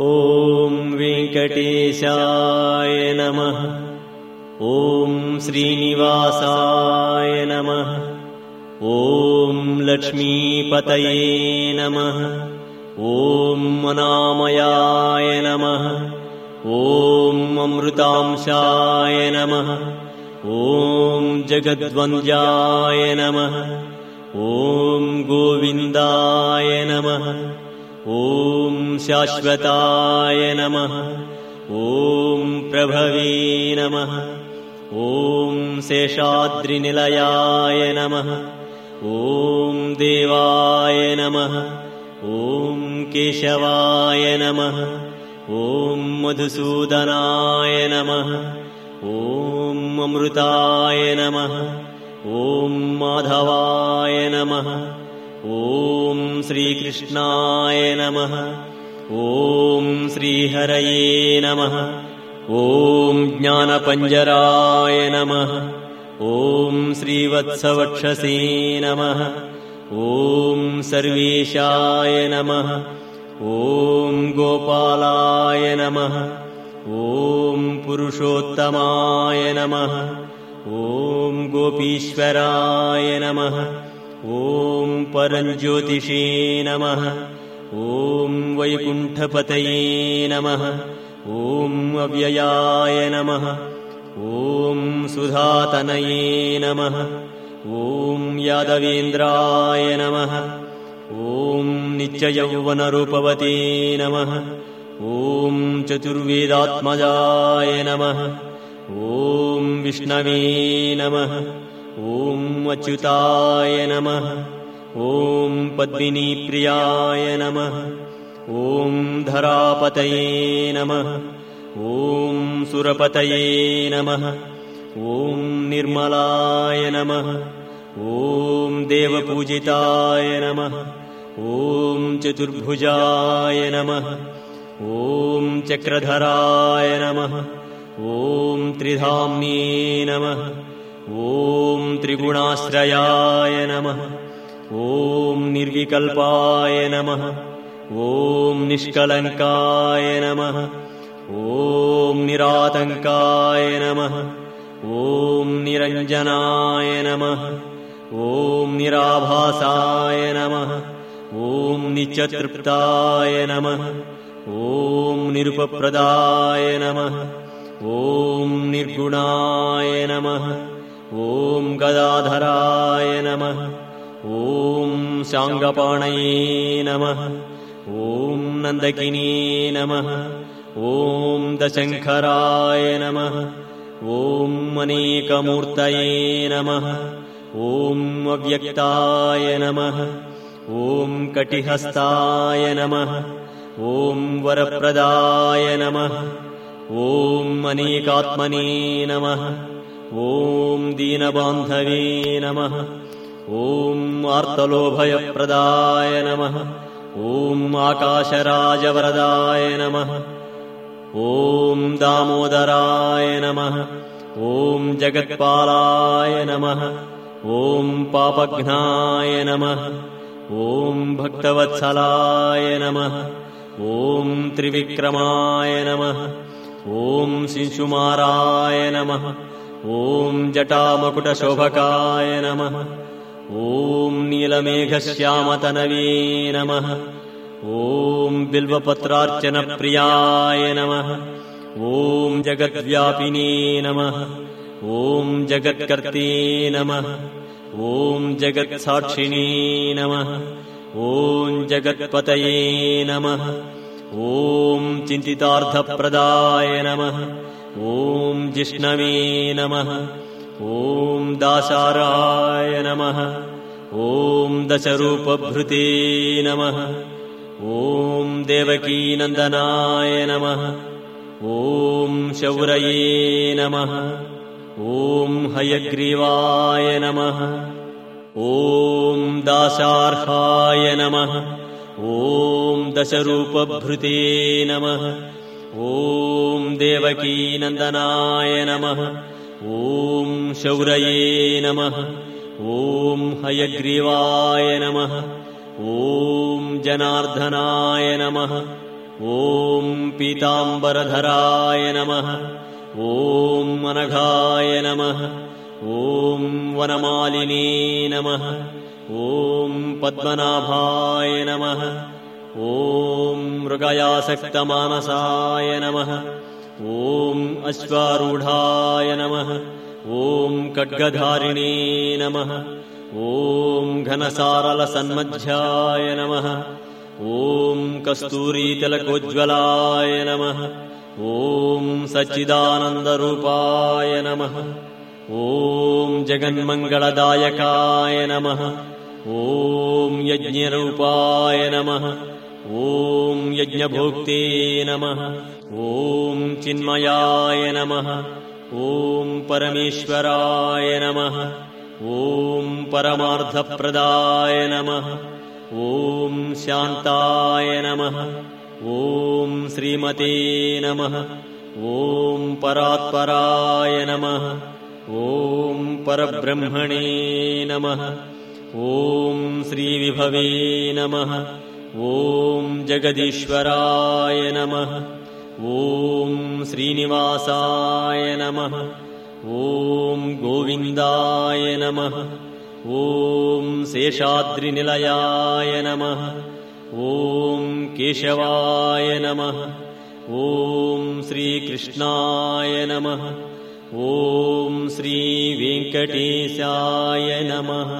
ॐ वेङ्कटेशाय नमः। ॐ श्रीनिवासाय नमः। ॐ लक्ष्मीपतये नमः। ॐ मनामयाय नमः। ॐ अमृतांशाय नमः। ॐ जगद्वन्द्याय नमः। ॐ गोविन्दाय नमः ॐ शाश्वताय नमः। ॐ प्रभवे नमः। ॐ शेषाद्रिनिलयाय नमः। ॐ देवाय नमः। ॐ केशवाय नमः। ॐ मधुसूदनाय नमः। ॐ अमृताय नमः। ॐ माधवाय नमः ॐ श्रीकृष्णाय नमः। ॐ श्रीहरये नमः। ॐ ज्ञानपञ्जराय नमः। ॐ श्रीवत्सवक्षसे नमः। ॐ सर्वेशाय नमः। ॐ गोपालाय नमः। ॐ पुरुषोत्तमाय नमः। ॐ गोपीश्वराय नमः ॐ परञ्ज्योतिषे नमः। ॐ वैकुण्ठपतये नमः। ॐ अव्ययाय नमः। ॐ सुधातनये नमः। ॐ यादवेन्द्राय नमः। ॐ नित्ययौवनरूपवते नमः। ॐ चतुर्वेदात्मजाय नमः। ॐ विष्णवे नमः ॐ अच्युताय नमः। ॐ पद्मिनीप्रियाय नमः। ॐ धरापतये नमः। ॐ सुरपतये नमः। ॐ निर्मलाय नमः। ॐ देवपूजिताय नमः। ॐ चतुर्भुजाय नमः। ॐ चक्रधराय नमः। ॐ त्रिधाम्ने नमः ॐ त्रिगुणाश्रयाय नमः। ॐ निर्विकल्पाय नमः। ॐ निष्कलङ्काय नमः। ॐ निरातङ्काय नमः। ॐ निरञ्जनाय नमः। ॐ निराभासाय नमः। ॐ नित्यतृप्ताय नमः। ॐ निरुपप्रदाय नमः। ॐ निर्गुणाय नमः ॐ गदाधराय नमः ॐ शाङ्गपाणये नमः ॐ नन्दकिनी नमः ॐ दशङ्खराय नमः ॐ अनेकमूर्तये नमः ॐ अव्यक्ताय नमः ॐ कटिहस्ताय नमः ॐ वरप्रदाय नमः ॐ अनेकात्मने नमः ॐ दीनबान्धवे नमः। ॐ आर्तलोभयप्रदाय नमः। ॐ आकाशराजवरदाय नमः। ॐ दामोदराय नमः। ॐ जगत्पालाय नमः। ॐ पापघ्नाय नमः। ॐ भक्तवत्सलाय नमः। ॐ त्रिविक्रमाय नमः। ॐ शिशुमाराय नमः ॐ जटामकुटशोभकाय नमः। ॐ नीलमेघश्यामतनवे नमः। ॐ बिल्वपत्रार्चनप्रियाय नमः। ॐ जगद्व्यापिने नमः। ॐ जगत्कर्ते नमः। ॐ जगत्साक्षिणे नमः। ॐ जगत्पतये नमः। ॐ चिन्तितार्थप्रदाय नमः ॐ जिष्णवे नमः ॐ दासाराय नमः ॐ दशरूपभृते नमः ॐ देवकीनन्दनाय नमः ॐ शौरये नमः ॐ हयग्रीवाय नमः ॐ दासार्हाय नमः ॐ दशरूपभृते नमः ॐ देवकीनन्दनाय नमः। ॐ शौरये नमः। ॐ हयग्रीवाय नमः। ॐ जनार्दनाय नमः। ॐ पीताम्बरधराय नमः। ॐ अनघाय नमः। ॐ वनमालिनी नमः। ॐ पद्मनाभाय नमः ॐ मृगयासक्तमानसाय नमः। ॐ अश्वारूढाय नमः। ॐ खड्गधारिणी नमः। ॐ घनसारलसन्मध्याय नमः। ॐ कस्तूरीतिलकोज्ज्वलाय नमः। ॐ सच्चिदानन्दरूपाय नमः। ॐ जगन्मङ्गलदायकाय नमः। ॐ यज्ञरूपाय नमः ॐ यज्ञभोक्ते नमः। ॐ चिन्मयाय नमः। ॐ परमेश्वराय नमः। ॐ परमार्थप्रदाय नमः। ॐ शान्ताय नमः। ॐ श्रीमते नमः। ॐ परात्पराय नमः। ॐ परब्रह्मणे नमः। ॐ श्रीविभवे नमः ॐ जगदीश्वराय नमः ॐ श्रीनिवासाय नमः ॐ गोविन्दाय नमः ॐ शेषाद्रिनिलयाय नमः ॐ केशवाय नमः ॐ श्रीकृष्णाय नमः ॐ श्रीवेङ्कटेशाय नमः